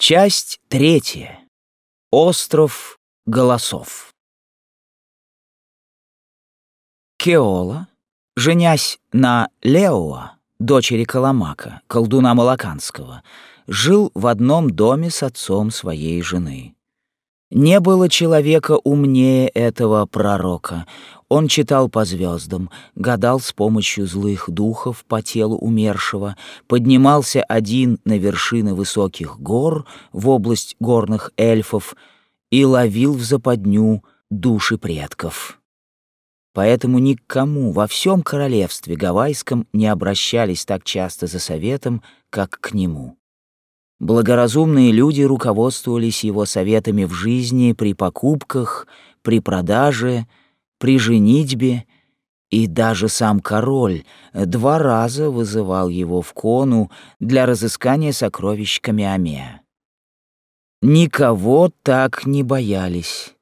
Часть третья. Остров голосов. Кеола, женясь на Леоа, дочери Каламака, колдуна Малаканского, жил в одном доме с отцом своей жены. Не было человека умнее этого пророка. Он читал по звездам, гадал с помощью злых духов по телу умершего, поднимался один на вершины высоких гор в область горных эльфов и ловил в западню души предков. Поэтому никому во всем королевстве Гавайском не обращались так часто за советом, как к нему. Благоразумные люди руководствовались его советами в жизни при покупках, при продаже, при женитьбе, и даже сам король два раза вызывал его в кону для разыскания сокровищ Камиамеа. Никого так не боялись.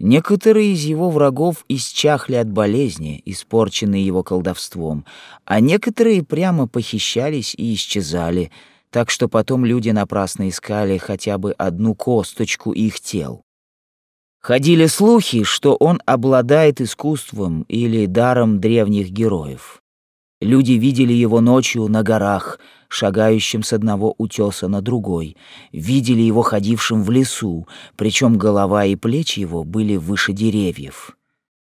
Некоторые из его врагов исчахли от болезни, испорченные его колдовством, а некоторые прямо похищались и исчезали — так что потом люди напрасно искали хотя бы одну косточку их тел. Ходили слухи, что он обладает искусством или даром древних героев. Люди видели его ночью на горах, шагающим с одного утеса на другой, видели его ходившим в лесу, причем голова и плечи его были выше деревьев.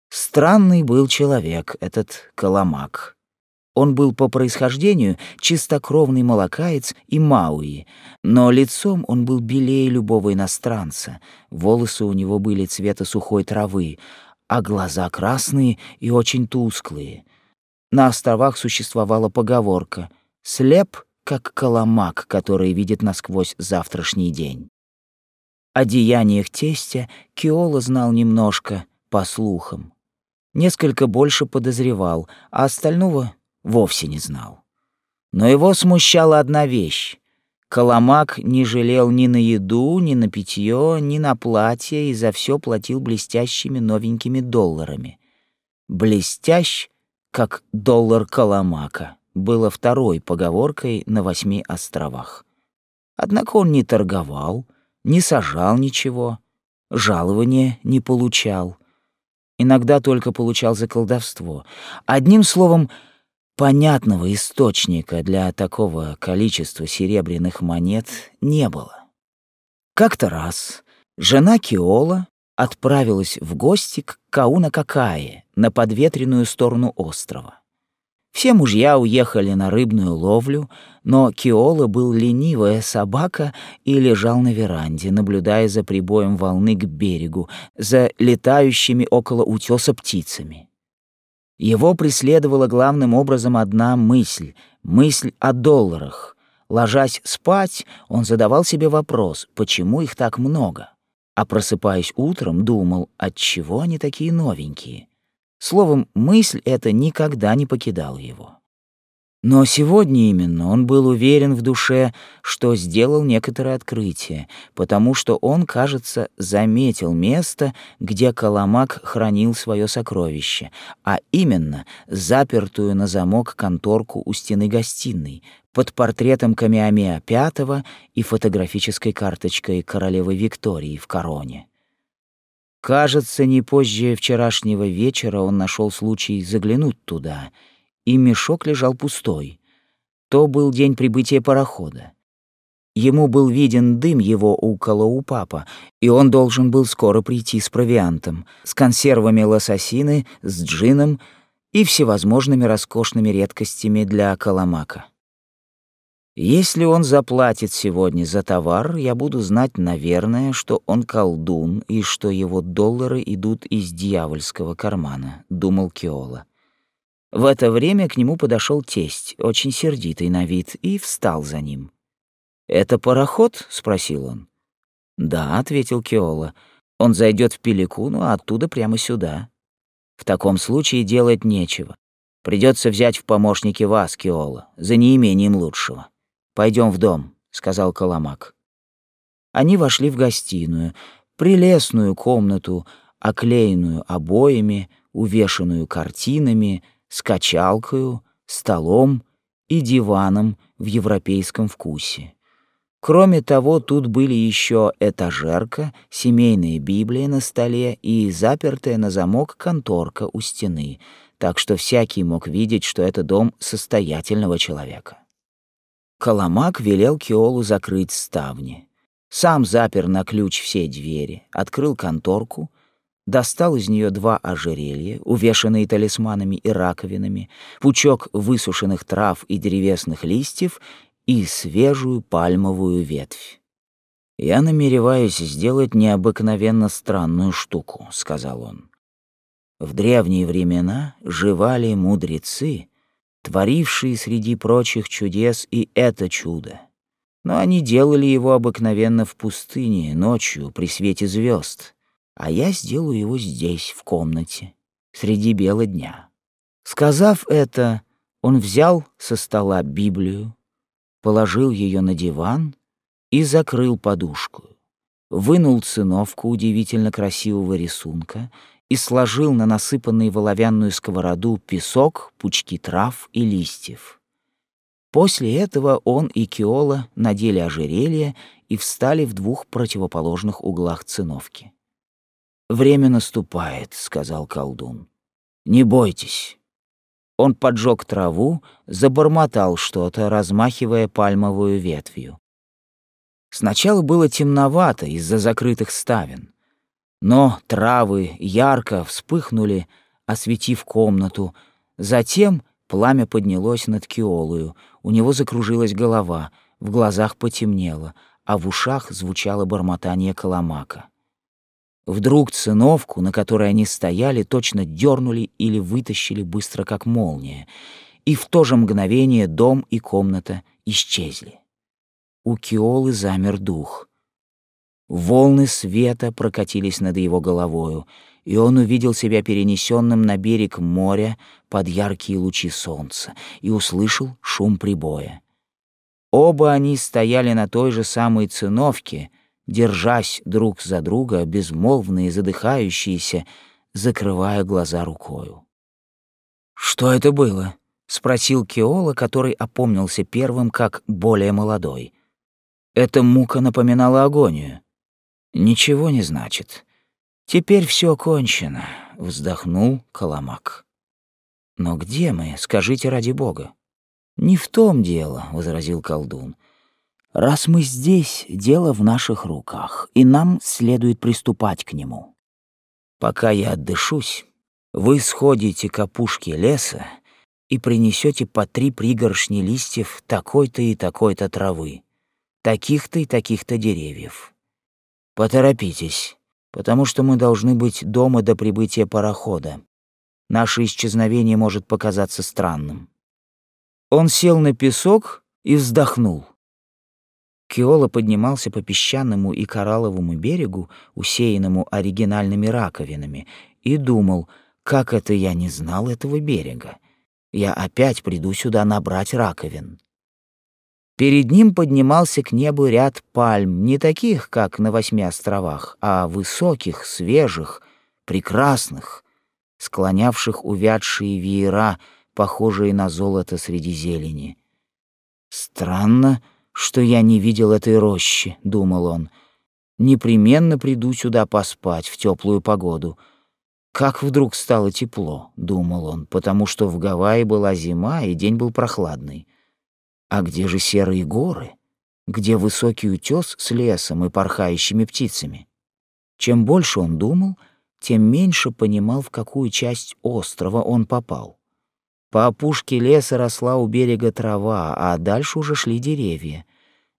Странный был человек этот Коломак. Он был по происхождению чистокровный молокаец и мауи, но лицом он был белее любого иностранца, волосы у него были цвета сухой травы, а глаза красные и очень тусклые. На островах существовала поговорка «слеп, как коломак, который видит насквозь завтрашний день». О деяниях тестя Киола знал немножко, по слухам. Несколько больше подозревал, а остального вовсе не знал. Но его смущала одна вещь. Коломак не жалел ни на еду, ни на питье, ни на платье и за все платил блестящими новенькими долларами. «Блестящ, как доллар Коломака» было второй поговоркой на восьми островах. Однако он не торговал, не сажал ничего, жалования не получал. Иногда только получал за колдовство. Одним словом, Понятного источника для такого количества серебряных монет не было. Как-то раз жена Киола отправилась в гости к Кауна-Какае на подветренную сторону острова. Все мужья уехали на рыбную ловлю, но Киола был ленивая собака и лежал на веранде, наблюдая за прибоем волны к берегу, за летающими около утеса птицами. Его преследовала главным образом одна мысль — мысль о долларах. Ложась спать, он задавал себе вопрос, почему их так много. А просыпаясь утром, думал, отчего они такие новенькие. Словом, мысль эта никогда не покидала его. Но сегодня именно он был уверен в душе, что сделал некоторое открытие, потому что он, кажется, заметил место, где Коломак хранил свое сокровище, а именно запертую на замок конторку у стены гостиной, под портретом Камиамеа V и фотографической карточкой королевы Виктории в короне. Кажется, не позже вчерашнего вечера он нашел случай заглянуть туда — и мешок лежал пустой. То был день прибытия парохода. Ему был виден дым его около у папа, и он должен был скоро прийти с провиантом, с консервами лососины, с джином и всевозможными роскошными редкостями для Каламака. Если он заплатит сегодня за товар, я буду знать, наверное, что он колдун и что его доллары идут из дьявольского кармана, думал Киола. В это время к нему подошел тесть, очень сердитый на вид, и встал за ним. «Это пароход?» — спросил он. «Да», — ответил Киола. «Он зайдет в Пеликуну, а оттуда прямо сюда. В таком случае делать нечего. Придется взять в помощники вас, Киола, за неимением лучшего. Пойдем в дом», — сказал Коломак. Они вошли в гостиную, прелестную комнату, оклеенную обоями, увешанную картинами — с качалкою, столом и диваном в европейском вкусе. Кроме того, тут были еще этажерка, семейная Библия на столе и запертая на замок конторка у стены, так что всякий мог видеть, что это дом состоятельного человека. Коломак велел Киолу закрыть ставни. Сам запер на ключ все двери, открыл конторку, достал из нее два ожерелья, увешанные талисманами и раковинами, пучок высушенных трав и древесных листьев и свежую пальмовую ветвь. «Я намереваюсь сделать необыкновенно странную штуку», — сказал он. «В древние времена живали мудрецы, творившие среди прочих чудес и это чудо. Но они делали его обыкновенно в пустыне, ночью, при свете звезд, а я сделаю его здесь, в комнате, среди бела дня». Сказав это, он взял со стола Библию, положил ее на диван и закрыл подушку. Вынул циновку удивительно красивого рисунка и сложил на насыпанный в оловянную сковороду песок, пучки трав и листьев. После этого он и Киола надели ожерелье и встали в двух противоположных углах циновки. «Время наступает», — сказал колдун. «Не бойтесь, он поджег траву, забормотал что-то, размахивая пальмовую ветвью. Сначала было темновато из-за закрытых ставен, но травы ярко вспыхнули, осветив комнату. Затем пламя поднялось над Киолою, у него закружилась голова, в глазах потемнело, а в ушах звучало бормотание коломака. Вдруг циновку, на которой они стояли, точно дернули или вытащили быстро, как молния, и в то же мгновение дом и комната исчезли. У Киолы замер дух. Волны света прокатились над его головою, и он увидел себя перенесенным на берег моря под яркие лучи солнца и услышал шум прибоя. Оба они стояли на той же самой циновке — держась друг за друга, безмолвные, задыхающиеся, закрывая глаза рукою. «Что это было?» — спросил Кеола, который опомнился первым, как более молодой. Эта мука напоминала агонию. «Ничего не значит. Теперь все кончено», — вздохнул Коломак. «Но где мы, скажите ради бога?» «Не в том дело», — возразил колдун. Раз мы здесь, дело в наших руках, и нам следует приступать к нему. Пока я отдышусь, вы сходите к опушке леса и принесете по три пригоршни листьев такой-то и такой-то травы, таких-то и таких-то деревьев. Поторопитесь, потому что мы должны быть дома до прибытия парохода. Наше исчезновение может показаться странным. Он сел на песок и вздохнул. Киола поднимался по песчаному и коралловому берегу, усеянному оригинальными раковинами, и думал, как это я не знал этого берега. Я опять приду сюда набрать раковин. Перед ним поднимался к небу ряд пальм, не таких, как на восьми островах, а высоких, свежих, прекрасных, склонявших увядшие веера, похожие на золото среди зелени. Странно, что я не видел этой рощи, думал он. Непременно приду сюда поспать в теплую погоду. Как вдруг стало тепло, думал он, потому что в Гавайи была зима и день был прохладный. А где же серые горы? Где высокий утес с лесом и порхающими птицами? Чем больше он думал, тем меньше понимал, в какую часть острова он попал. По опушке леса росла у берега трава, а дальше уже шли деревья.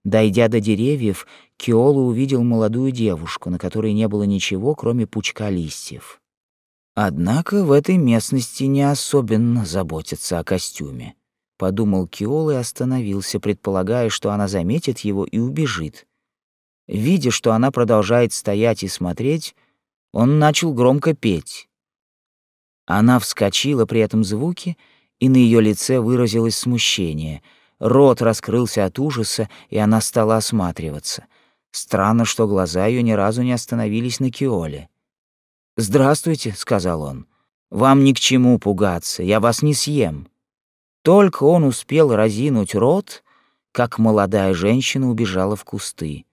Дойдя до деревьев, Киола увидел молодую девушку, на которой не было ничего, кроме пучка листьев. Однако в этой местности не особенно заботятся о костюме. Подумал Киола и остановился, предполагая, что она заметит его и убежит. Видя, что она продолжает стоять и смотреть, он начал громко петь. Она вскочила при этом звуке и на ее лице выразилось смущение. Рот раскрылся от ужаса, и она стала осматриваться. Странно, что глаза ее ни разу не остановились на Киоле. «Здравствуйте», — сказал он. «Вам ни к чему пугаться, я вас не съем». Только он успел разинуть рот, как молодая женщина убежала в кусты.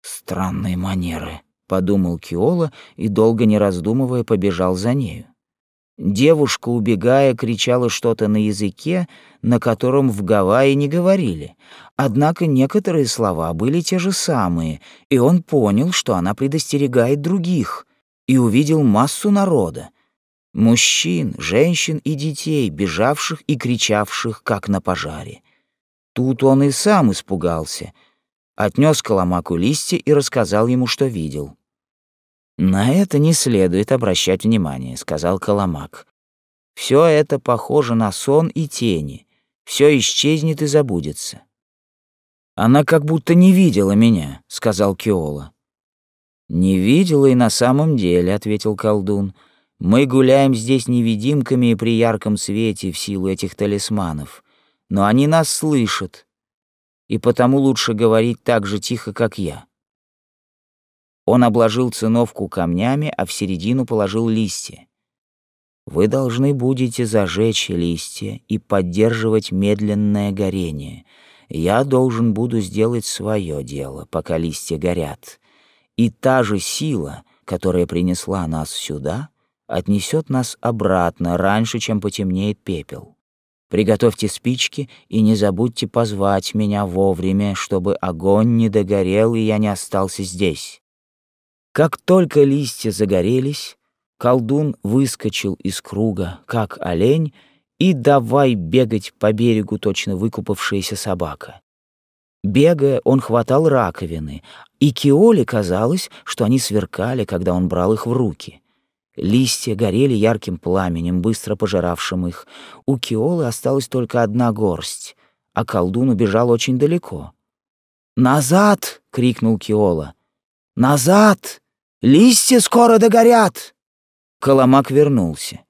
«Странные манеры», — подумал Киола и, долго не раздумывая, побежал за нею. Девушка, убегая, кричала что-то на языке, на котором в Гавайи не говорили. Однако некоторые слова были те же самые, и он понял, что она предостерегает других, и увидел массу народа. Мужчин, женщин и детей, бежавших и кричавших, как на пожаре. Тут он и сам испугался. Отнес Коломаку листья и рассказал ему, что видел. «На это не следует обращать внимание», — сказал Коломак. «Все это похоже на сон и тени. Все исчезнет и забудется». «Она как будто не видела меня», — сказал Киола. «Не видела и на самом деле», — ответил колдун. «Мы гуляем здесь невидимками и при ярком свете в силу этих талисманов. Но они нас слышат, и потому лучше говорить так же тихо, как я». Он обложил циновку камнями, а в середину положил листья. Вы должны будете зажечь листья и поддерживать медленное горение. Я должен буду сделать свое дело, пока листья горят. И та же сила, которая принесла нас сюда, отнесет нас обратно раньше, чем потемнеет пепел. Приготовьте спички и не забудьте позвать меня вовремя, чтобы огонь не догорел и я не остался здесь. Как только листья загорелись, колдун выскочил из круга, как олень, и давай бегать по берегу точно выкупавшаяся собака. Бегая, он хватал раковины, и Киоле казалось, что они сверкали, когда он брал их в руки. Листья горели ярким пламенем, быстро пожиравшим их. У Киолы осталась только одна горсть, а колдун убежал очень далеко. «Назад!» — крикнул Киола. «Назад!» Листья скоро догорят!» Коломак вернулся.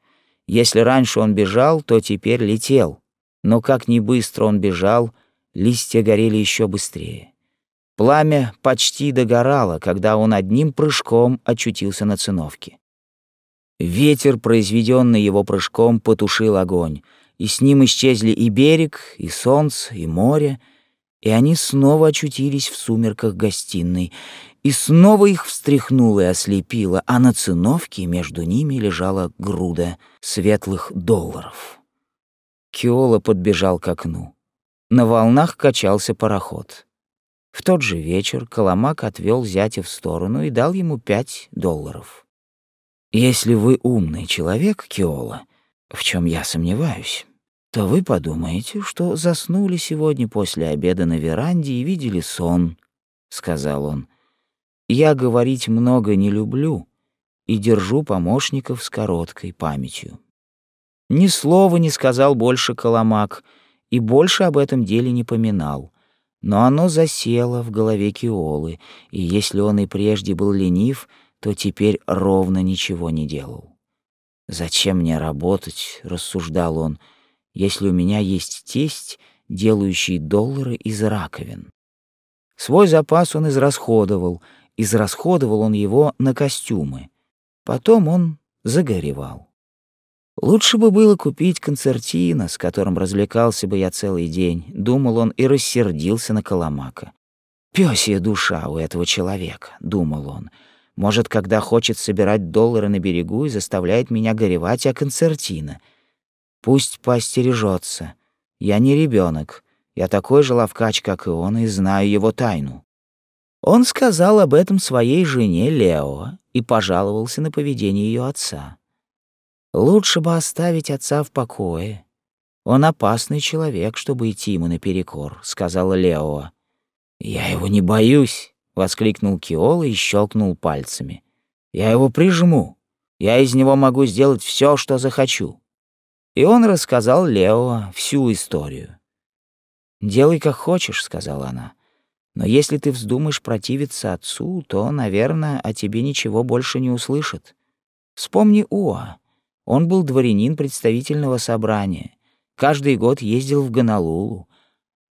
Если раньше он бежал, то теперь летел. Но как ни быстро он бежал, листья горели еще быстрее. Пламя почти догорало, когда он одним прыжком очутился на циновке. Ветер, произведенный его прыжком, потушил огонь, и с ним исчезли и берег, и солнце, и море, и они снова очутились в сумерках гостиной, и снова их встряхнуло и ослепило, а на циновке между ними лежала груда светлых долларов. Киола подбежал к окну. На волнах качался пароход. В тот же вечер Коломак отвел зятя в сторону и дал ему пять долларов. «Если вы умный человек, Киола, в чем я сомневаюсь, то вы подумаете, что заснули сегодня после обеда на веранде и видели сон», — сказал он. Я говорить много не люблю и держу помощников с короткой памятью. Ни слова не сказал больше Коломак и больше об этом деле не поминал. Но оно засело в голове Киолы, и если он и прежде был ленив, то теперь ровно ничего не делал. «Зачем мне работать?» — рассуждал он, — «если у меня есть тесть, делающий доллары из раковин». Свой запас он израсходовал — израсходовал он его на костюмы. Потом он загоревал. Лучше бы было купить концертино, с которым развлекался бы я целый день, думал он и рассердился на Коломака. Пёсья душа у этого человека, думал он. Может, когда хочет собирать доллары на берегу и заставляет меня горевать о концертино. Пусть поостережется. Я не ребенок, я такой же ловкач, как и он, и знаю его тайну. Он сказал об этом своей жене Лео и пожаловался на поведение ее отца. Лучше бы оставить отца в покое. Он опасный человек, чтобы идти ему наперекор, сказала Лео. Я его не боюсь, воскликнул Киола и щелкнул пальцами. Я его прижму. Я из него могу сделать все, что захочу. И он рассказал Лео всю историю. «Делай, как хочешь», — сказала она. Но если ты вздумаешь противиться отцу, то, наверное, о тебе ничего больше не услышат. Вспомни Уа. Он был дворянин представительного собрания. Каждый год ездил в Гонолулу,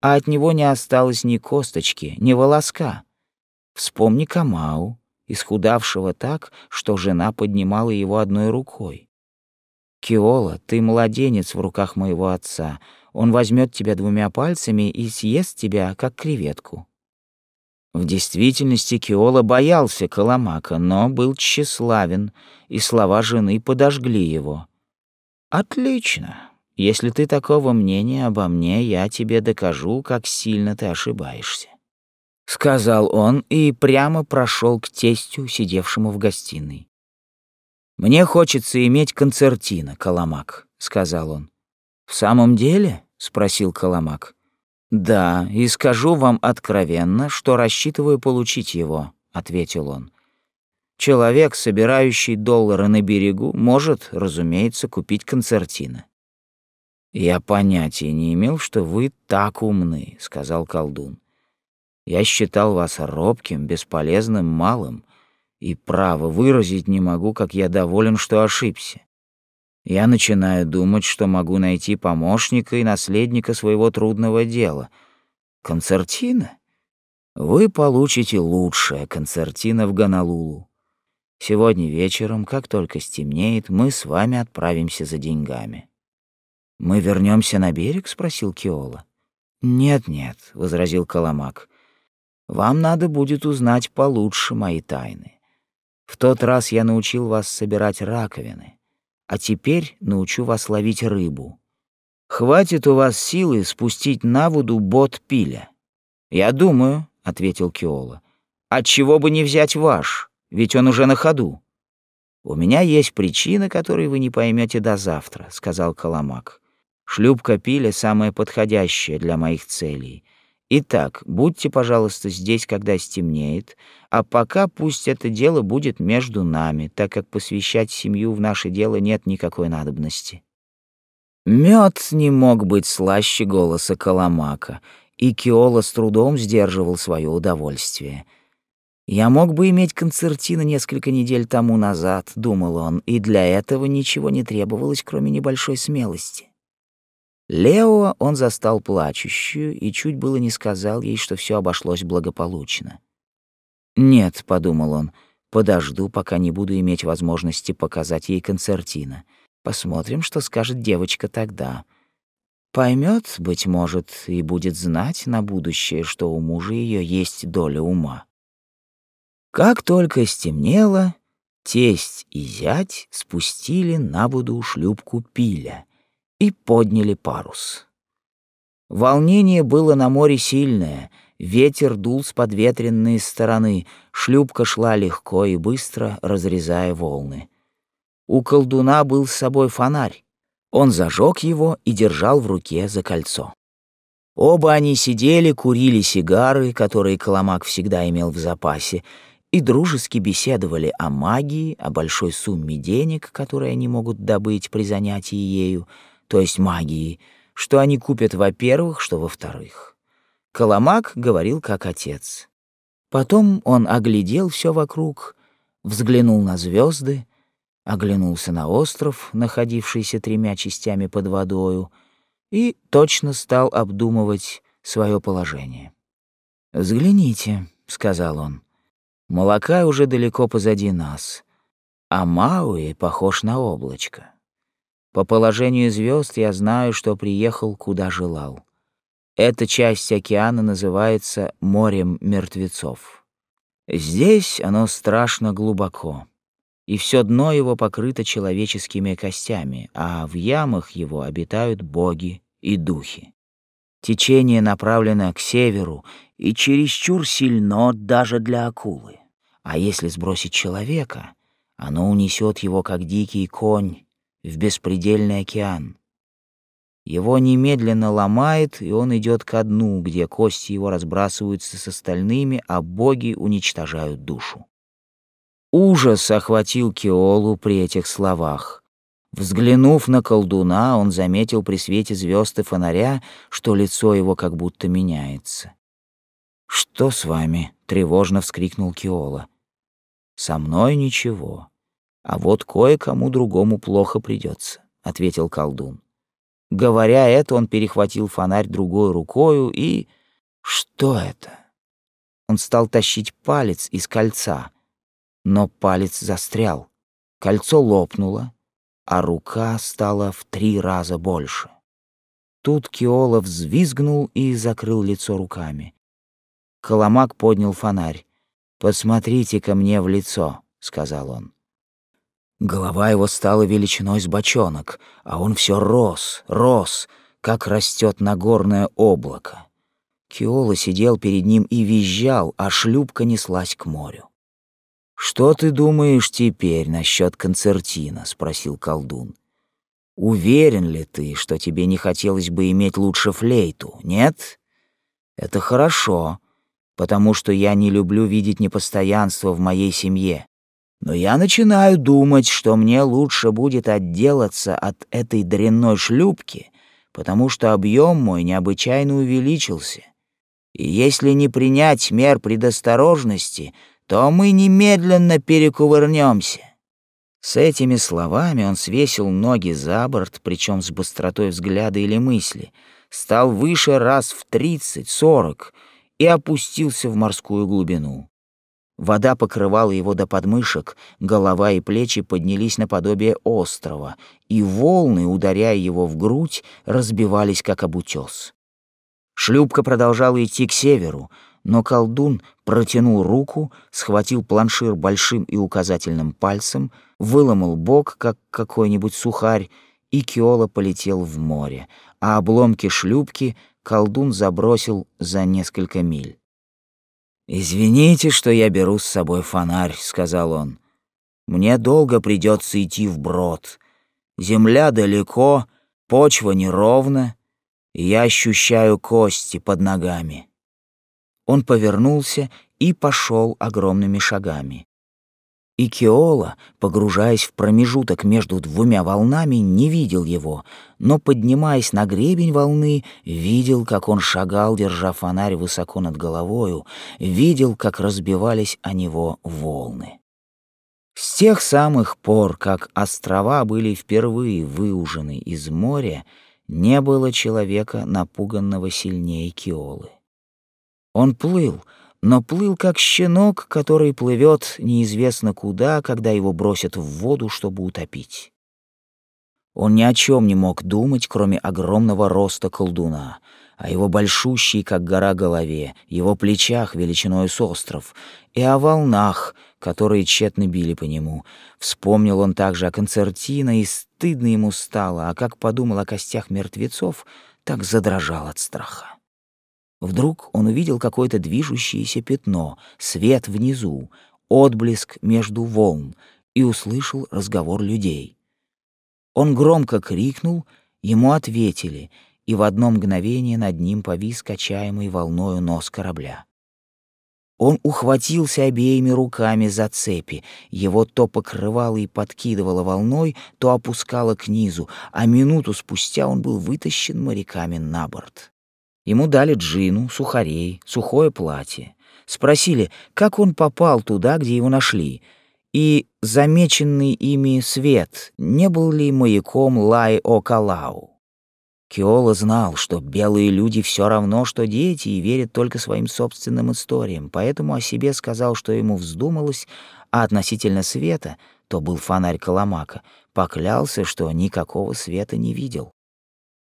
а от него не осталось ни косточки, ни волоска. Вспомни Камау, исхудавшего так, что жена поднимала его одной рукой. Киола, ты младенец в руках моего отца. он возьмет тебя двумя пальцами и съест тебя, как креветку. В действительности Киола боялся Коломака, но был тщеславен, и слова жены подожгли его. «Отлично. Если ты такого мнения обо мне, я тебе докажу, как сильно ты ошибаешься», — сказал он и прямо прошел к тестю, сидевшему в гостиной. «Мне хочется иметь концертина, Коломак», — сказал он. «В самом деле?» — спросил Коломак. «Да, и скажу вам откровенно, что рассчитываю получить его», — ответил он. «Человек, собирающий доллары на берегу, может, разумеется, купить концертина». «Я понятия не имел, что вы так умны», — сказал колдун. «Я считал вас робким, бесполезным, малым, и право выразить не могу, как я доволен, что ошибся. Я начинаю думать, что могу найти помощника и наследника своего трудного дела. Концертина? Вы получите лучшее концертина в Гонолулу. Сегодня вечером, как только стемнеет, мы с вами отправимся за деньгами. Мы вернемся на берег? спросил Киола. Нет, нет, возразил Коломак. Вам надо будет узнать получше мои тайны. В тот раз я научил вас собирать раковины а теперь научу вас ловить рыбу. Хватит у вас силы спустить на воду бот пиля. Я думаю, ответил Киола. От чего бы не взять ваш, ведь он уже на ходу. У меня есть причина, которой вы не поймете до завтра, сказал Коломак. Шлюпка пиля самая подходящая для моих целей. Итак, будьте, пожалуйста, здесь, когда стемнеет, а пока пусть это дело будет между нами, так как посвящать семью в наше дело нет никакой надобности. Мед не мог быть слаще голоса Коломака, и Киола с трудом сдерживал свое удовольствие. «Я мог бы иметь концертина несколько недель тому назад», — думал он, и для этого ничего не требовалось, кроме небольшой смелости. Лео он застал плачущую и чуть было не сказал ей, что все обошлось благополучно. «Нет», — подумал он, — «подожду, пока не буду иметь возможности показать ей концертина. Посмотрим, что скажет девочка тогда. Поймет, быть может, и будет знать на будущее, что у мужа ее есть доля ума». Как только стемнело, тесть и зять спустили на воду шлюпку пиля — и подняли парус. Волнение было на море сильное, ветер дул с подветренной стороны, шлюпка шла легко и быстро, разрезая волны. У колдуна был с собой фонарь. Он зажег его и держал в руке за кольцо. Оба они сидели, курили сигары, которые Коломак всегда имел в запасе, и дружески беседовали о магии, о большой сумме денег, которые они могут добыть при занятии ею, то есть магии, что они купят, во-первых, что во-вторых. Коломак говорил как отец. Потом он оглядел все вокруг, взглянул на звезды, оглянулся на остров, находившийся тремя частями под водою, и точно стал обдумывать свое положение. «Взгляните», — сказал он, — «молока уже далеко позади нас, а Мауи похож на облачко. По положению звезд я знаю, что приехал, куда желал. Эта часть океана называется морем мертвецов. Здесь оно страшно глубоко, и все дно его покрыто человеческими костями, а в ямах его обитают боги и духи. Течение направлено к северу и чересчур сильно даже для акулы. А если сбросить человека, оно унесет его, как дикий конь, в беспредельный океан. Его немедленно ломает, и он идет ко дну, где кости его разбрасываются с остальными, а боги уничтожают душу. Ужас охватил Кеолу при этих словах. Взглянув на колдуна, он заметил при свете звезд и фонаря, что лицо его как будто меняется. «Что с вами?» — тревожно вскрикнул Киола. «Со мной ничего. А вот кое-кому другому плохо придется, ответил колдун. Говоря это, он перехватил фонарь другой рукою и... Что это? Он стал тащить палец из кольца, но палец застрял. Кольцо лопнуло, а рука стала в три раза больше. Тут Киола взвизгнул и закрыл лицо руками. Коломак поднял фонарь. «Посмотрите ко мне в лицо», — сказал он. Голова его стала величиной с бочонок, а он все рос, рос, как растет нагорное облако. Киола сидел перед ним и визжал, а шлюпка неслась к морю. «Что ты думаешь теперь насчет концертина?» — спросил колдун. «Уверен ли ты, что тебе не хотелось бы иметь лучше флейту, нет? Это хорошо, потому что я не люблю видеть непостоянство в моей семье. Но я начинаю думать, что мне лучше будет отделаться от этой дрянной шлюпки, потому что объем мой необычайно увеличился. И если не принять мер предосторожности, то мы немедленно перекувырнемся. С этими словами он свесил ноги за борт, причем с быстротой взгляда или мысли, стал выше раз в тридцать-сорок и опустился в морскую глубину. Вода покрывала его до подмышек, голова и плечи поднялись наподобие острова, и волны, ударяя его в грудь, разбивались как об утес. Шлюпка продолжала идти к северу, но колдун протянул руку, схватил планшир большим и указательным пальцем, выломал бок, как какой-нибудь сухарь, и Киола полетел в море, а обломки шлюпки колдун забросил за несколько миль. «Извините, что я беру с собой фонарь», — сказал он. «Мне долго придется идти вброд. Земля далеко, почва неровна, и я ощущаю кости под ногами». Он повернулся и пошел огромными шагами. И Кеола, погружаясь в промежуток между двумя волнами, не видел его, но, поднимаясь на гребень волны, видел, как он шагал, держа фонарь высоко над головою, видел, как разбивались о него волны. С тех самых пор, как острова были впервые выужены из моря, не было человека, напуганного сильнее Киолы. Он плыл, но плыл как щенок, который плывет неизвестно куда, когда его бросят в воду, чтобы утопить. Он ни о чем не мог думать, кроме огромного роста колдуна, о его большущей, как гора, голове, его плечах величиной с остров, и о волнах, которые тщетно били по нему. Вспомнил он также о концертино, и стыдно ему стало, а как подумал о костях мертвецов, так задрожал от страха. Вдруг он увидел какое-то движущееся пятно, свет внизу, отблеск между волн и услышал разговор людей. Он громко крикнул, ему ответили, и в одно мгновение над ним повис качаемый волною нос корабля. Он ухватился обеими руками за цепи, его то покрывало и подкидывало волной, то опускало к низу, а минуту спустя он был вытащен моряками на борт. Ему дали джину, сухарей, сухое платье. Спросили, как он попал туда, где его нашли, и замеченный ими свет не был ли маяком Лай-О-Калау. Киола знал, что белые люди все равно, что дети, и верят только своим собственным историям, поэтому о себе сказал, что ему вздумалось, а относительно света, то был фонарь Коломака, поклялся, что никакого света не видел.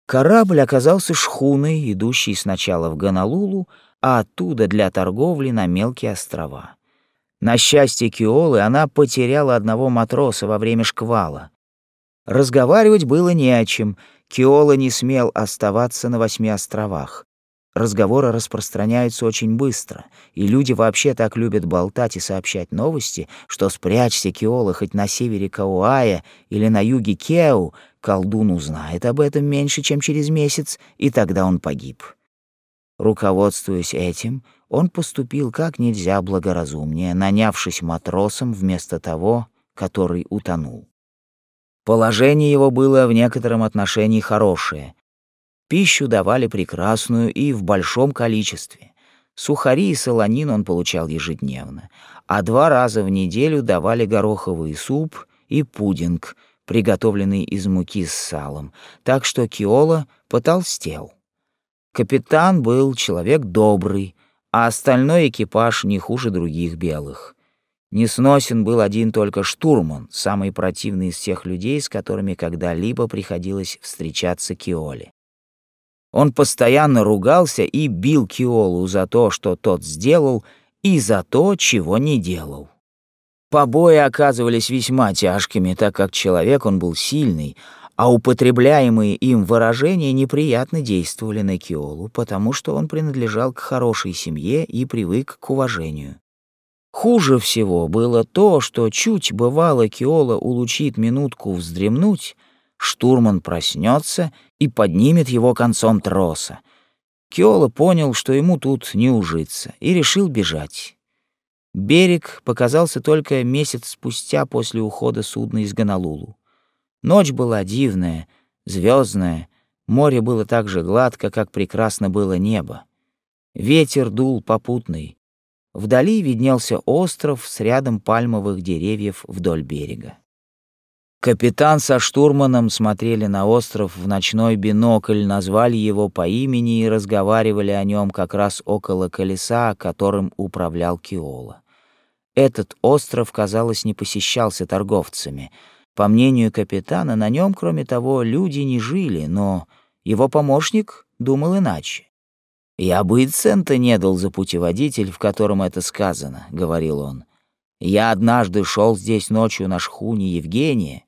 Корабль оказался шхуной, идущей сначала в Гонолулу, а оттуда для торговли на мелкие острова. На счастье Киолы она потеряла одного матроса во время шквала. Разговаривать было не о чем, Киола не смел оставаться на восьми островах. Разговоры распространяются очень быстро, и люди вообще так любят болтать и сообщать новости, что спрячься Киола хоть на севере Кауая или на юге Кеу, колдун узнает об этом меньше, чем через месяц, и тогда он погиб. Руководствуясь этим, он поступил как нельзя благоразумнее, нанявшись матросом вместо того, который утонул. Положение его было в некотором отношении хорошее. Пищу давали прекрасную и в большом количестве. Сухари и солонин он получал ежедневно, а два раза в неделю давали гороховый суп и пудинг, приготовленный из муки с салом, так что Киола потолстел. Капитан был человек добрый, а остальной экипаж не хуже других белых. Несносен был один только штурман, самый противный из всех людей, с которыми когда-либо приходилось встречаться Киоле. Он постоянно ругался и бил Киолу за то, что тот сделал, и за то, чего не делал. Побои оказывались весьма тяжкими, так как человек он был сильный, а употребляемые им выражения неприятно действовали на Киолу, потому что он принадлежал к хорошей семье и привык к уважению. Хуже всего было то, что чуть бывало Киола улучит минутку вздремнуть, штурман проснется и поднимет его концом троса. Киола понял, что ему тут не ужиться, и решил бежать. Берег показался только месяц спустя после ухода судна из Гонолулу. Ночь была дивная, звездная, море было так же гладко, как прекрасно было небо. Ветер дул попутный. Вдали виднелся остров с рядом пальмовых деревьев вдоль берега. Капитан со штурманом смотрели на остров в ночной бинокль, назвали его по имени и разговаривали о нем как раз около колеса, которым управлял Киола. Этот остров, казалось, не посещался торговцами — по мнению капитана, на нем, кроме того, люди не жили, но его помощник думал иначе. «Я бы и цента не дал за путеводитель, в котором это сказано», — говорил он. «Я однажды шел здесь ночью на шхуне Евгения.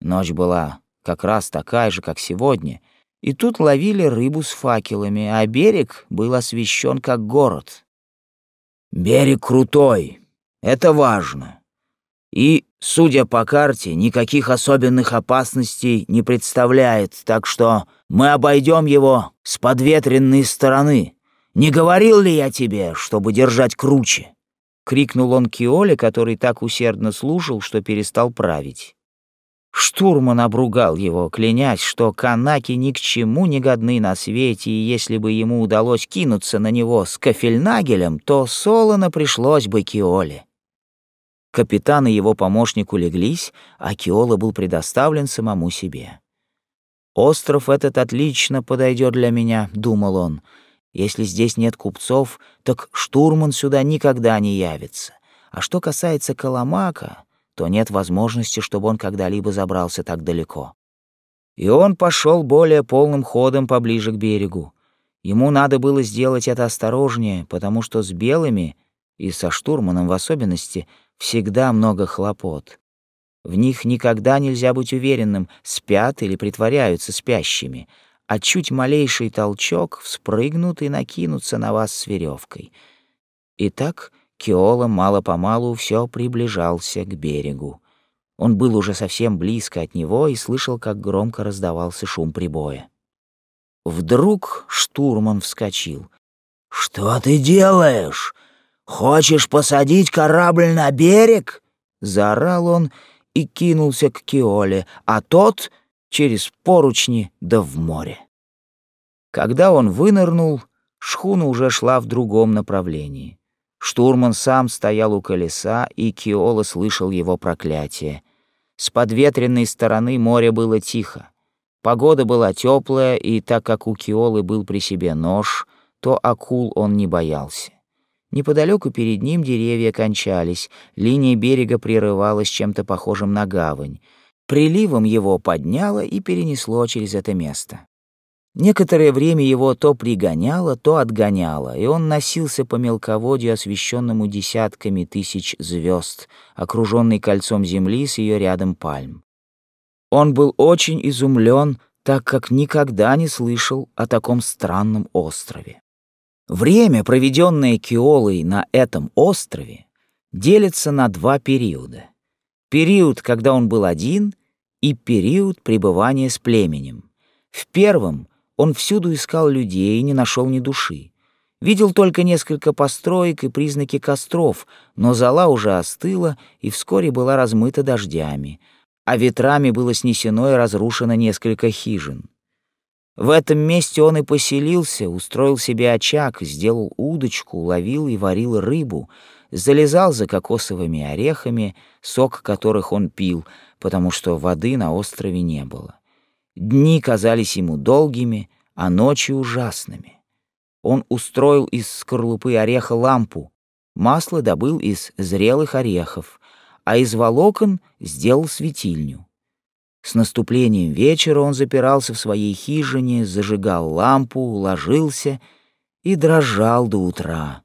Ночь была как раз такая же, как сегодня, и тут ловили рыбу с факелами, а берег был освещен как город. Берег крутой, это важно. И Судя по карте, никаких особенных опасностей не представляет, так что мы обойдем его с подветренной стороны. Не говорил ли я тебе, чтобы держать круче?» — крикнул он Киоле, который так усердно слушал, что перестал править. Штурман обругал его, клянясь, что канаки ни к чему не годны на свете, и если бы ему удалось кинуться на него с кафельнагелем, то солоно пришлось бы Киоле. Капитан и его помощник улеглись, а Киола был предоставлен самому себе. «Остров этот отлично подойдет для меня», — думал он. «Если здесь нет купцов, так штурман сюда никогда не явится. А что касается Коломака, то нет возможности, чтобы он когда-либо забрался так далеко». И он пошел более полным ходом поближе к берегу. Ему надо было сделать это осторожнее, потому что с белыми, и со штурманом в особенности, всегда много хлопот. В них никогда нельзя быть уверенным, спят или притворяются спящими, а чуть малейший толчок вспрыгнут и накинутся на вас с веревкой. Итак, Киола мало-помалу все приближался к берегу. Он был уже совсем близко от него и слышал, как громко раздавался шум прибоя. Вдруг штурман вскочил. «Что ты делаешь?» «Хочешь посадить корабль на берег?» — заорал он и кинулся к Киоле, а тот — через поручни да в море. Когда он вынырнул, шхуна уже шла в другом направлении. Штурман сам стоял у колеса, и Киола слышал его проклятие. С подветренной стороны моря было тихо. Погода была теплая, и так как у Киолы был при себе нож, то акул он не боялся. Неподалеку перед ним деревья кончались, линия берега прерывалась чем-то похожим на гавань. Приливом его подняло и перенесло через это место. Некоторое время его то пригоняло, то отгоняло, и он носился по мелководью, освещенному десятками тысяч звезд, окруженный кольцом земли с ее рядом пальм. Он был очень изумлен, так как никогда не слышал о таком странном острове. Время, проведенное Киолой на этом острове, делится на два периода. Период, когда он был один, и период пребывания с племенем. В первом он всюду искал людей и не нашел ни души. Видел только несколько построек и признаки костров, но зола уже остыла и вскоре была размыта дождями, а ветрами было снесено и разрушено несколько хижин. В этом месте он и поселился, устроил себе очаг, сделал удочку, ловил и варил рыбу, залезал за кокосовыми орехами, сок которых он пил, потому что воды на острове не было. Дни казались ему долгими, а ночи ужасными. Он устроил из скорлупы ореха лампу, масло добыл из зрелых орехов, а из волокон сделал светильню. С наступлением вечера он запирался в своей хижине, зажигал лампу, ложился и дрожал до утра.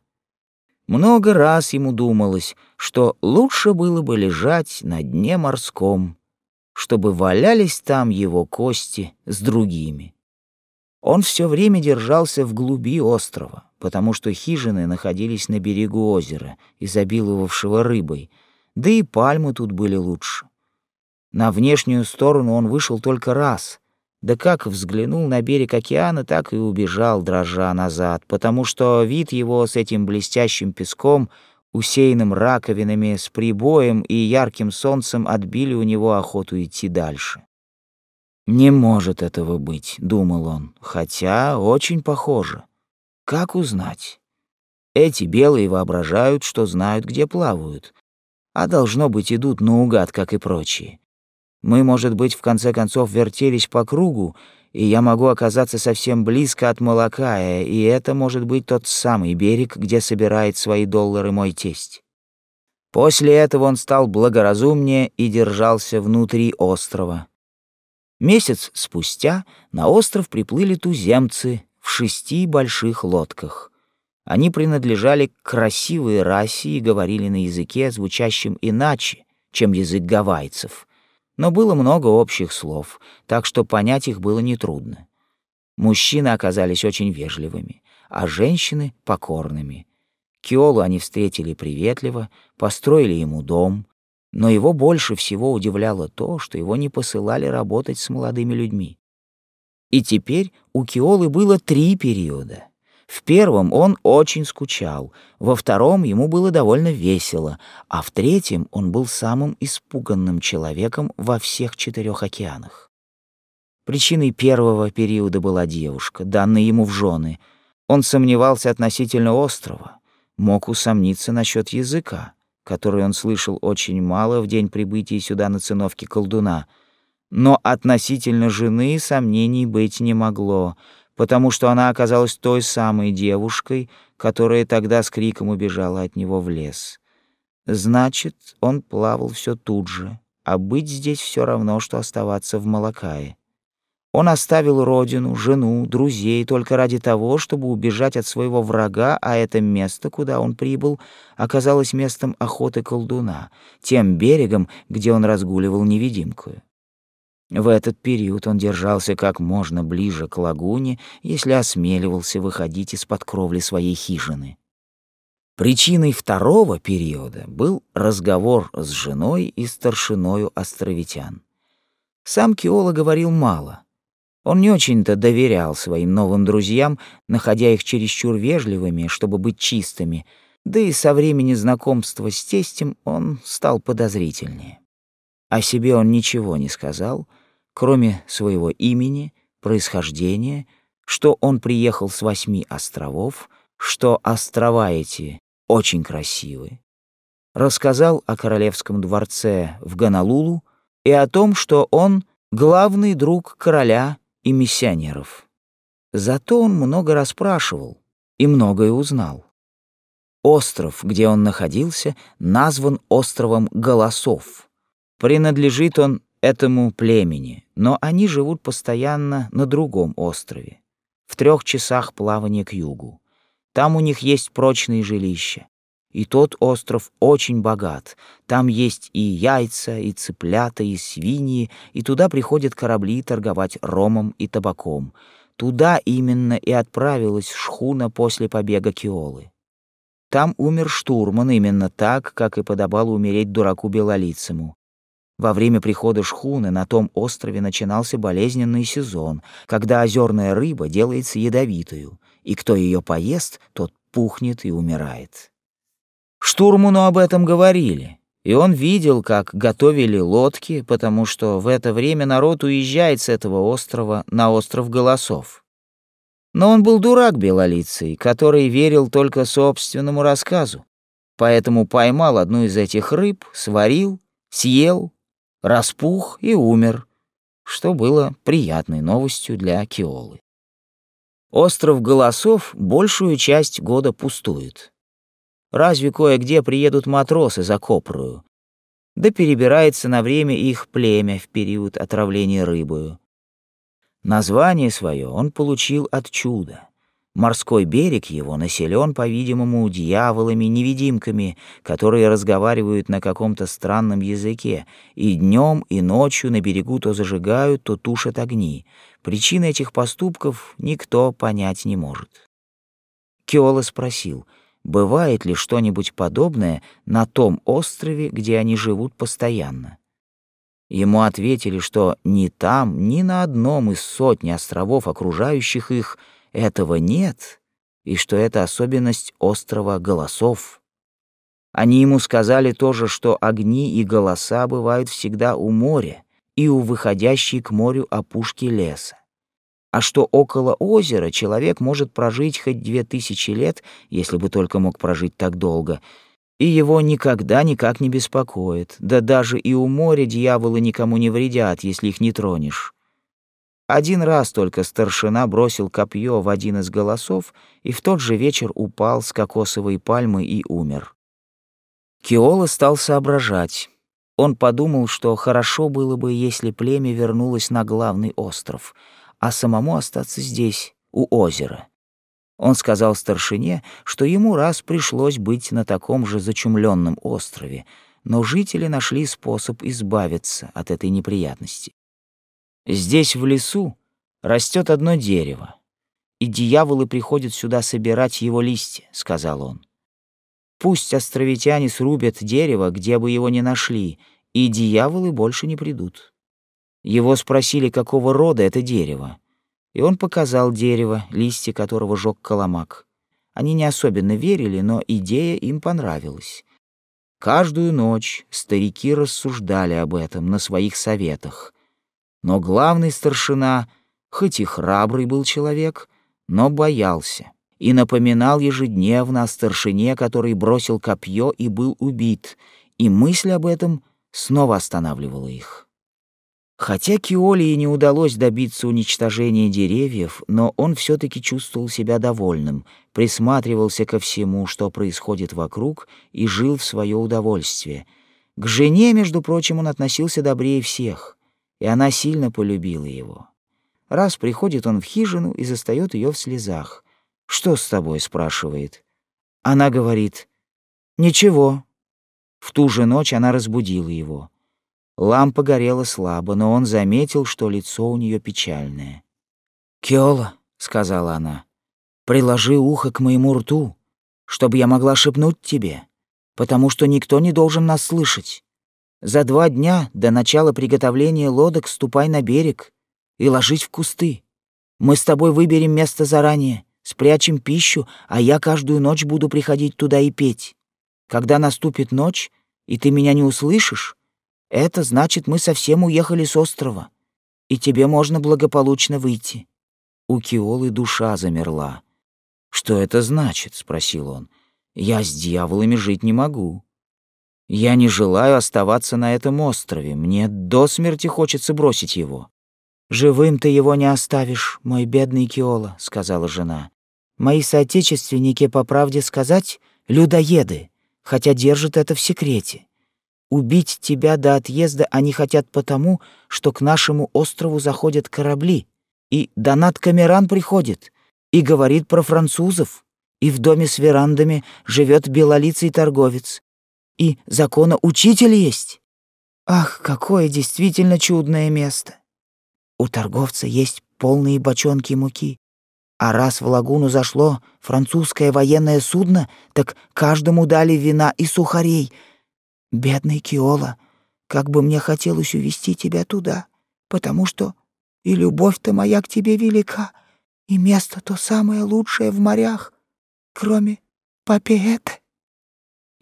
Много раз ему думалось, что лучше было бы лежать на дне морском, чтобы валялись там его кости с другими. Он все время держался в глуби острова, потому что хижины находились на берегу озера, изобиловавшего рыбой, да и пальмы тут были лучше. На внешнюю сторону он вышел только раз, да как взглянул на берег океана, так и убежал, дрожа назад, потому что вид его с этим блестящим песком, усеянным раковинами, с прибоем и ярким солнцем отбили у него охоту идти дальше. «Не может этого быть», — думал он, — «хотя очень похоже. Как узнать? Эти белые воображают, что знают, где плавают, а должно быть идут наугад, как и прочие. Мы, может быть, в конце концов вертелись по кругу, и я могу оказаться совсем близко от Малакая, и это может быть тот самый берег, где собирает свои доллары мой тесть. После этого он стал благоразумнее и держался внутри острова. Месяц спустя на остров приплыли туземцы в шести больших лодках. Они принадлежали к красивой расе и говорили на языке, звучащем иначе, чем язык гавайцев. Но было много общих слов, так что понять их было нетрудно. Мужчины оказались очень вежливыми, а женщины — покорными. Киолу они встретили приветливо, построили ему дом, но его больше всего удивляло то, что его не посылали работать с молодыми людьми. И теперь у Киолы было три периода. В первом он очень скучал, во втором ему было довольно весело, а в третьем он был самым испуганным человеком во всех четырех океанах. Причиной первого периода была девушка, данная ему в жены. Он сомневался относительно острова, мог усомниться насчет языка который он слышал очень мало в день прибытия сюда на циновке колдуна. Но относительно жены сомнений быть не могло, потому что она оказалась той самой девушкой, которая тогда с криком убежала от него в лес. Значит, он плавал все тут же, а быть здесь все равно, что оставаться в Малакае. Он оставил родину, жену, друзей только ради того, чтобы убежать от своего врага, а это место, куда он прибыл, оказалось местом охоты колдуна, тем берегом, где он разгуливал невидимкую. В этот период он держался как можно ближе к лагуне, если осмеливался выходить из-под кровли своей хижины. Причиной второго периода был разговор с женой и старшиною островитян. Сам Киола говорил мало, он не очень-то доверял своим новым друзьям, находя их чересчур вежливыми, чтобы быть чистыми, да и со времени знакомства с тестем он стал подозрительнее. О себе он ничего не сказал, кроме своего имени, происхождения, что он приехал с восьми островов, что острова эти очень красивы. Рассказал о королевском дворце в Ганалулу и о том, что он главный друг короля и миссионеров. Зато он много расспрашивал и многое узнал. Остров, где он находился, назван островом Голосов. Принадлежит он этому племени, но они живут постоянно на другом острове, в трех часах плавания к югу. Там у них есть прочные жилища. И тот остров очень богат. Там есть и яйца, и цыплята, и свиньи, и туда приходят корабли торговать ромом и табаком. Туда именно и отправилась шхуна после побега Киолы. Там умер штурман именно так, как и подобало умереть дураку белолицему. Во время прихода шхуны на том острове начинался болезненный сезон, когда озерная рыба делается ядовитую, и кто ее поест, тот пухнет и умирает. Штурману об этом говорили, и он видел, как готовили лодки, потому что в это время народ уезжает с этого острова на остров Голосов. Но он был дурак белолицый, который верил только собственному рассказу, поэтому поймал одну из этих рыб, сварил, съел, распух и умер, что было приятной новостью для Киолы. Остров Голосов большую часть года пустует. Разве кое-где приедут матросы за копрую. да перебирается на время их племя в период отравления рыбою. Название свое он получил от чуда. Морской берег его населен, по-видимому, дьяволами-невидимками, которые разговаривают на каком-то странном языке, и днем, и ночью на берегу то зажигают, то тушат огни. Причины этих поступков никто понять не может. Киола спросил, бывает ли что-нибудь подобное на том острове, где они живут постоянно. Ему ответили, что ни там, ни на одном из сотни островов, окружающих их, — этого нет, и что это особенность острова голосов. Они ему сказали тоже, что огни и голоса бывают всегда у моря и у выходящей к морю опушки леса. А что около озера человек может прожить хоть две тысячи лет, если бы только мог прожить так долго, и его никогда никак не беспокоит. Да даже и у моря дьяволы никому не вредят, если их не тронешь. Один раз только старшина бросил копье в один из голосов и в тот же вечер упал с кокосовой пальмы и умер. Киола стал соображать. Он подумал, что хорошо было бы, если племя вернулось на главный остров, а самому остаться здесь, у озера. Он сказал старшине, что ему раз пришлось быть на таком же зачумленном острове, но жители нашли способ избавиться от этой неприятности. Здесь, в лесу, растет одно дерево, и дьяволы приходят сюда собирать его листья, — сказал он. Пусть островитяне срубят дерево, где бы его ни нашли, и дьяволы больше не придут. Его спросили, какого рода это дерево, и он показал дерево, листья которого жёг коломак. Они не особенно верили, но идея им понравилась. Каждую ночь старики рассуждали об этом на своих советах, но главный старшина, хоть и храбрый был человек, но боялся и напоминал ежедневно о старшине, который бросил копье и был убит, и мысль об этом снова останавливала их. Хотя Киолии не удалось добиться уничтожения деревьев, но он все таки чувствовал себя довольным, присматривался ко всему, что происходит вокруг, и жил в свое удовольствие. К жене, между прочим, он относился добрее всех и она сильно полюбила его. Раз приходит он в хижину и застаёт её в слезах. «Что с тобой?» — спрашивает. Она говорит, «Ничего». В ту же ночь она разбудила его. Лампа горела слабо, но он заметил, что лицо у неё печальное. «Кёла», — сказала она, — «приложи ухо к моему рту, чтобы я могла шепнуть тебе, потому что никто не должен нас слышать. За два дня до начала приготовления лодок ступай на берег и ложись в кусты. Мы с тобой выберем место заранее, спрячем пищу, а я каждую ночь буду приходить туда и петь. Когда наступит ночь, и ты меня не услышишь, это значит, мы совсем уехали с острова, и тебе можно благополучно выйти». У Киолы душа замерла. «Что это значит?» — спросил он. «Я с дьяволами жить не могу. Я не желаю оставаться на этом острове. Мне до смерти хочется бросить его. Живым ты его не оставишь, мой бедный Киола, сказала жена. Мои соотечественники, по правде сказать, людоеды, хотя держат это в секрете. Убить тебя до отъезда они хотят потому, что к нашему острову заходят корабли, и Донат Камеран приходит и говорит про французов, и в доме с верандами живет белолицый торговец, и законоучитель есть. Ах, какое действительно чудное место. У торговца есть полные бочонки муки. А раз в лагуну зашло французское военное судно, так каждому дали вина и сухарей. Бедный Киола, как бы мне хотелось увести тебя туда, потому что и любовь-то моя к тебе велика, и место то самое лучшее в морях, кроме Папиэта.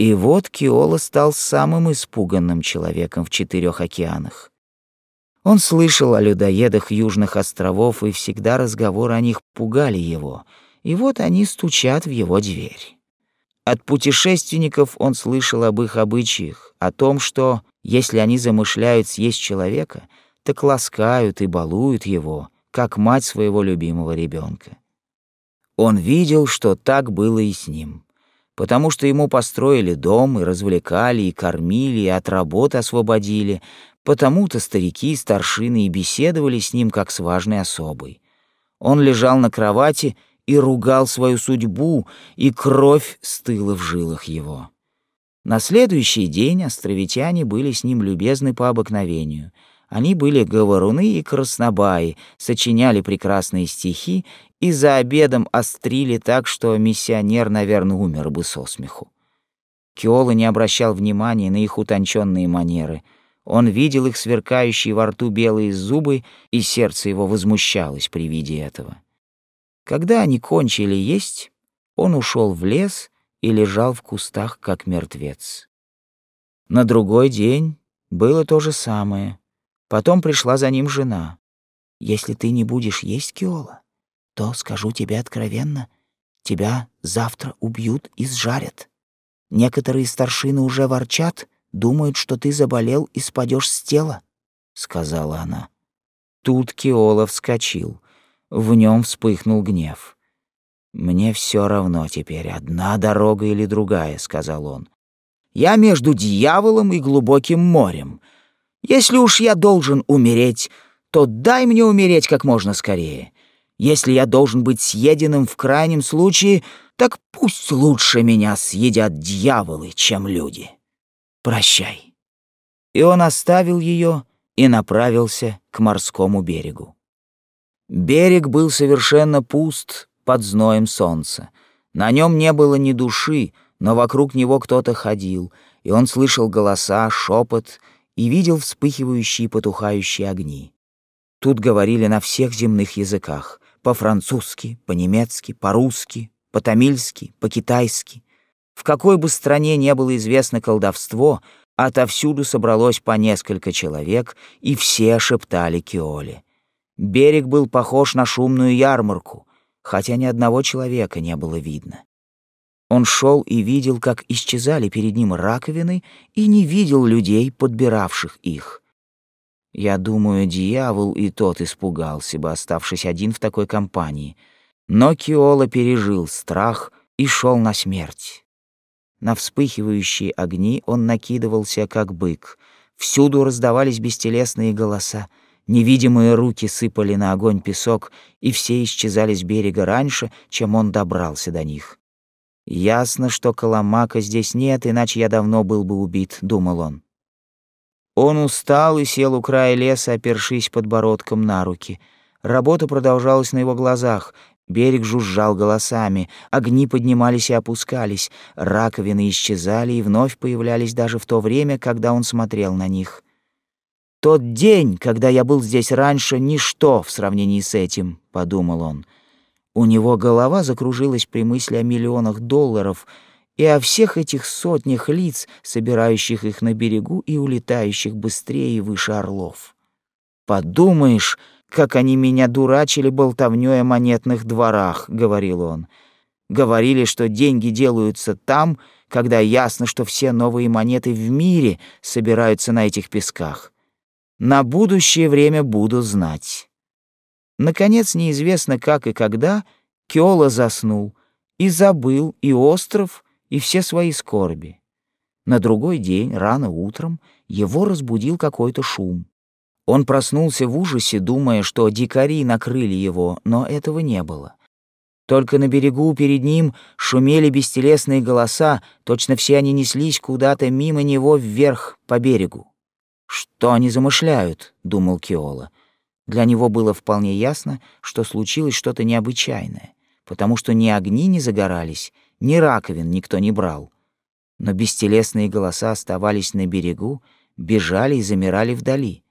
И вот Киола стал самым испуганным человеком в четырех океанах. Он слышал о людоедах южных островов, и всегда разговоры о них пугали его. И вот они стучат в его дверь. От путешественников он слышал об их обычаях, о том, что, если они замышляют съесть человека, так ласкают и балуют его, как мать своего любимого ребенка. Он видел, что так было и с ним потому что ему построили дом и развлекали, и кормили, и от работы освободили, потому-то старики, старшины и беседовали с ним как с важной особой. Он лежал на кровати и ругал свою судьбу, и кровь стыла в жилах его. На следующий день островитяне были с ним любезны по обыкновению. Они были говоруны и краснобаи, сочиняли прекрасные стихи и за обедом острили так, что миссионер, наверное, умер бы со смеху. Киола не обращал внимания на их утонченные манеры. Он видел их сверкающие во рту белые зубы, и сердце его возмущалось при виде этого. Когда они кончили есть, он ушел в лес и лежал в кустах, как мертвец. На другой день было то же самое. Потом пришла за ним жена. «Если ты не будешь есть, Киола, то, скажу тебе откровенно, тебя завтра убьют и сжарят. Некоторые старшины уже ворчат, думают, что ты заболел и спадешь с тела», — сказала она. Тут Киола вскочил. В нем вспыхнул гнев. «Мне все равно теперь, одна дорога или другая», — сказал он. «Я между дьяволом и глубоким морем. Если уж я должен умереть, то дай мне умереть как можно скорее. Если я должен быть съеденным в крайнем случае, так пусть лучше меня съедят дьяволы, чем люди. Прощай». И он оставил ее и направился к морскому берегу. Берег был совершенно пуст, под зноем солнца. На нем не было ни души, но вокруг него кто-то ходил, и он слышал голоса, шепот и видел вспыхивающие и потухающие огни. Тут говорили на всех земных языках — по-французски, по-немецки, по-русски, по-тамильски, по-китайски. В какой бы стране не было известно колдовство, отовсюду собралось по несколько человек, и все шептали Киоле. Берег был похож на шумную ярмарку — хотя ни одного человека не было видно. Он шел и видел, как исчезали перед ним раковины, и не видел людей, подбиравших их. Я думаю, дьявол и тот испугался бы, оставшись один в такой компании. Но Киола пережил страх и шел на смерть. На вспыхивающие огни он накидывался, как бык. Всюду раздавались бестелесные голоса — Невидимые руки сыпали на огонь песок, и все исчезали с берега раньше, чем он добрался до них. «Ясно, что Коломака здесь нет, иначе я давно был бы убит», — думал он. Он устал и сел у края леса, опершись подбородком на руки. Работа продолжалась на его глазах. Берег жужжал голосами, огни поднимались и опускались, раковины исчезали и вновь появлялись даже в то время, когда он смотрел на них. Тот день, когда я был здесь раньше, ничто в сравнении с этим, подумал он. У него голова закружилась при мысли о миллионах долларов и о всех этих сотнях лиц, собирающих их на берегу и улетающих быстрее и выше орлов. Подумаешь, как они меня дурачили болтовнёй о монетных дворах, говорил он. Говорили, что деньги делаются там, когда ясно, что все новые монеты в мире собираются на этих песках. На будущее время буду знать. Наконец, неизвестно как и когда, Кёла заснул и забыл и остров, и все свои скорби. На другой день, рано утром, его разбудил какой-то шум. Он проснулся в ужасе, думая, что дикари накрыли его, но этого не было. Только на берегу перед ним шумели бестелесные голоса, точно все они неслись куда-то мимо него вверх по берегу. «Что они замышляют?» — думал Киола. Для него было вполне ясно, что случилось что-то необычайное, потому что ни огни не загорались, ни раковин никто не брал. Но бестелесные голоса оставались на берегу, бежали и замирали вдали.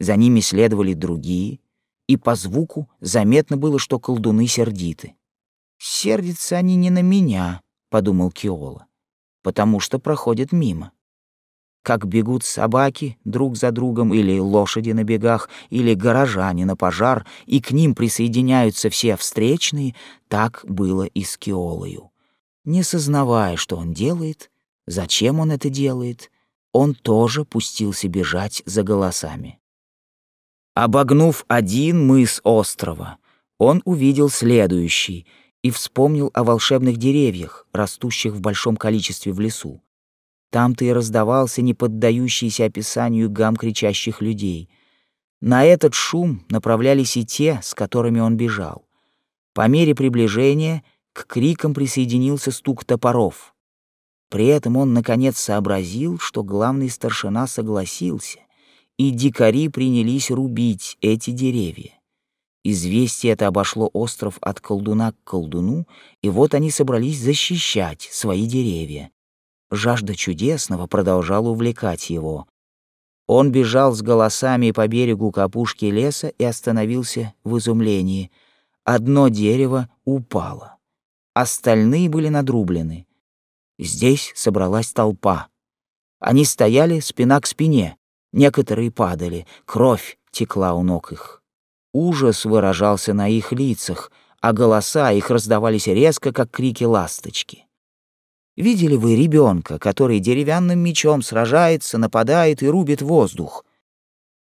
За ними следовали другие, и по звуку заметно было, что колдуны сердиты. «Сердятся они не на меня», — подумал Киола, «потому что проходят мимо» как бегут собаки друг за другом или лошади на бегах, или горожане на пожар, и к ним присоединяются все встречные, так было и с Киолою. Не сознавая, что он делает, зачем он это делает, он тоже пустился бежать за голосами. Обогнув один мыс острова, он увидел следующий и вспомнил о волшебных деревьях, растущих в большом количестве в лесу. Там-то и раздавался неподдающийся описанию гам кричащих людей. На этот шум направлялись и те, с которыми он бежал. По мере приближения к крикам присоединился стук топоров. При этом он, наконец, сообразил, что главный старшина согласился, и дикари принялись рубить эти деревья. Известие это обошло остров от колдуна к колдуну, и вот они собрались защищать свои деревья. Жажда чудесного продолжала увлекать его. Он бежал с голосами по берегу к опушке леса и остановился в изумлении. Одно дерево упало. Остальные были надрублены. Здесь собралась толпа. Они стояли спина к спине. Некоторые падали, кровь текла у ног их. Ужас выражался на их лицах, а голоса их раздавались резко, как крики ласточки. Видели вы ребенка, который деревянным мечом сражается, нападает и рубит воздух?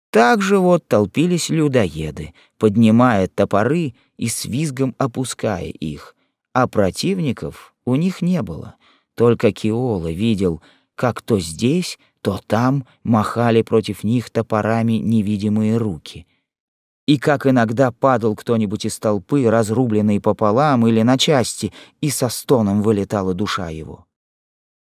Так же вот толпились людоеды, поднимая топоры и с визгом опуская их, а противников у них не было. Только Киола видел, как то здесь, то там махали против них топорами невидимые руки. И как иногда падал кто-нибудь из толпы, разрубленный пополам или на части, и со стоном вылетала душа его.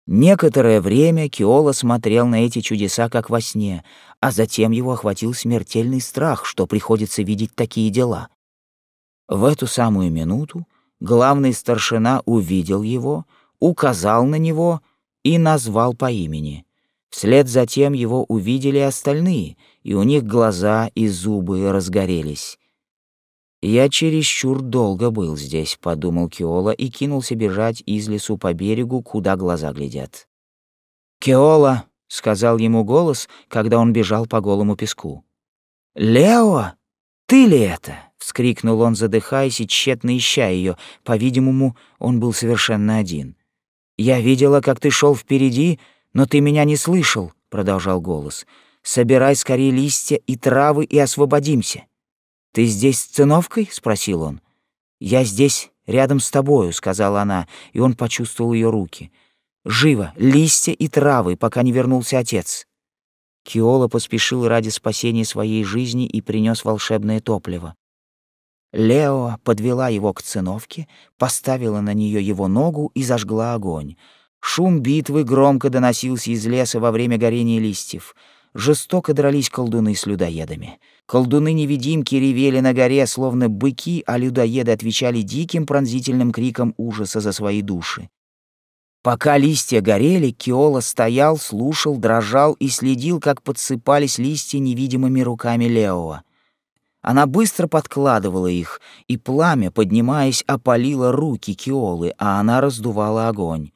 Некоторое время Киола смотрел на эти чудеса как во сне, а затем его охватил смертельный страх, что приходится видеть такие дела. В эту самую минуту главный старшина увидел его, указал на него и назвал по имени. Вслед за тем его увидели остальные, и у них глаза и зубы разгорелись. «Я чересчур долго был здесь», — подумал Киола и кинулся бежать из лесу по берегу, куда глаза глядят. «Киола!» — сказал ему голос, когда он бежал по голому песку. «Лео, ты ли это?» — вскрикнул он, задыхаясь и тщетно ища ее. По-видимому, он был совершенно один. «Я видела, как ты шел впереди, но ты меня не слышал», — продолжал голос. «Собирай скорее листья и травы и освободимся». «Ты здесь с циновкой?» — спросил он. «Я здесь, рядом с тобою», — сказала она, и он почувствовал ее руки. «Живо, листья и травы, пока не вернулся отец». Киола поспешил ради спасения своей жизни и принес волшебное топливо. Лео подвела его к циновке, поставила на нее его ногу и зажгла огонь. Шум битвы громко доносился из леса во время горения листьев. Жестоко дрались колдуны с людоедами. Колдуны-невидимки ревели на горе, словно быки, а людоеды отвечали диким пронзительным криком ужаса за свои души. Пока листья горели, Киола стоял, слушал, дрожал и следил, как подсыпались листья невидимыми руками Леоа. Она быстро подкладывала их, и пламя, поднимаясь, опалило руки Киолы, а она раздувала огонь.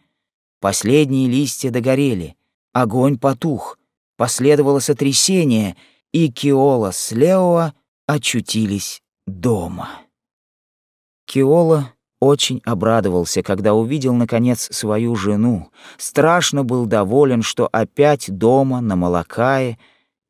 Последние листья догорели, огонь потух, последовало сотрясение, и Киола с Леоа очутились дома. Киола очень обрадовался, когда увидел, наконец, свою жену. Страшно был доволен, что опять дома, на Малакае,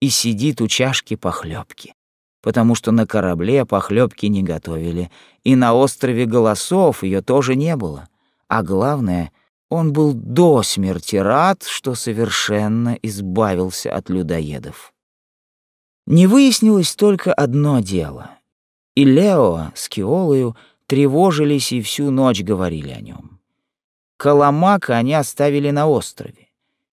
и сидит у чашки похлебки потому что на корабле похлебки не готовили, и на острове Голосов ее тоже не было. А главное, он был до смерти рад, что совершенно избавился от людоедов. Не выяснилось только одно дело. И Лео с Киолою тревожились и всю ночь говорили о нем. Коломака они оставили на острове.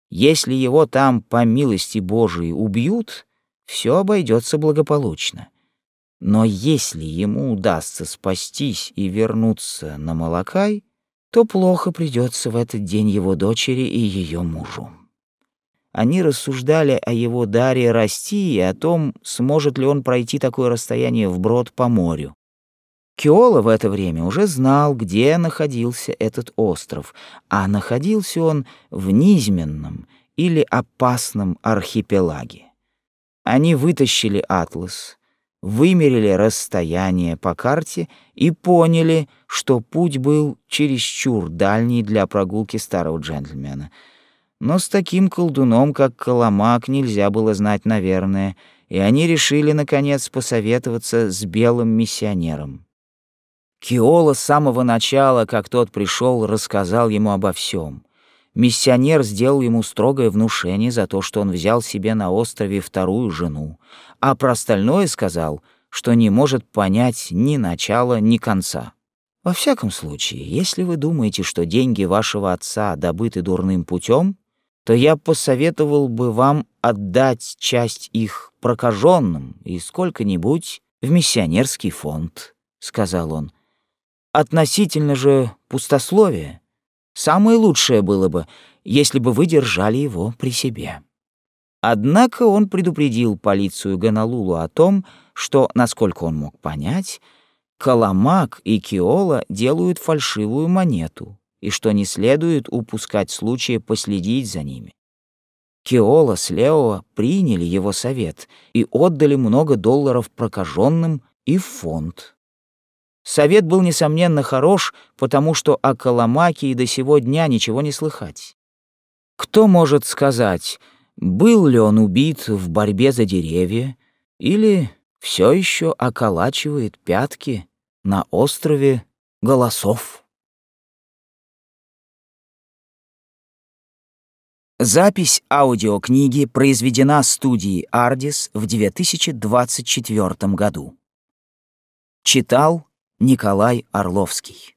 Если его там, по милости Божией, убьют, все обойдется благополучно. Но если ему удастся спастись и вернуться на Малакай, то плохо придется в этот день его дочери и ее мужу. Они рассуждали о его даре расти и о том, сможет ли он пройти такое расстояние вброд по морю. Киола в это время уже знал, где находился этот остров, а находился он в низменном или опасном архипелаге. Они вытащили атлас, вымерили расстояние по карте и поняли, что путь был чересчур дальний для прогулки старого джентльмена. Но с таким колдуном, как Коломак, нельзя было знать, наверное, и они решили, наконец, посоветоваться с белым миссионером. Киола с самого начала, как тот пришел, рассказал ему обо всем. Миссионер сделал ему строгое внушение за то, что он взял себе на острове вторую жену, а про остальное сказал, что не может понять ни начала, ни конца. Во всяком случае, если вы думаете, что деньги вашего отца добыты дурным путем, то я посоветовал бы вам отдать часть их прокаженным и сколько-нибудь в миссионерский фонд, — сказал он. Относительно же пустословия, самое лучшее было бы, если бы вы держали его при себе. Однако он предупредил полицию Ганалулу о том, что, насколько он мог понять, Каламак и Киола делают фальшивую монету, и что не следует упускать случая последить за ними. Киола с Лео приняли его совет и отдали много долларов прокаженным и в фонд. Совет был, несомненно, хорош, потому что о Коломаке и до сего дня ничего не слыхать. Кто может сказать, был ли он убит в борьбе за деревья или все еще околачивает пятки на острове голосов? Запись аудиокниги произведена студией «Ардис» в 2024 году. Читал Николай Орловский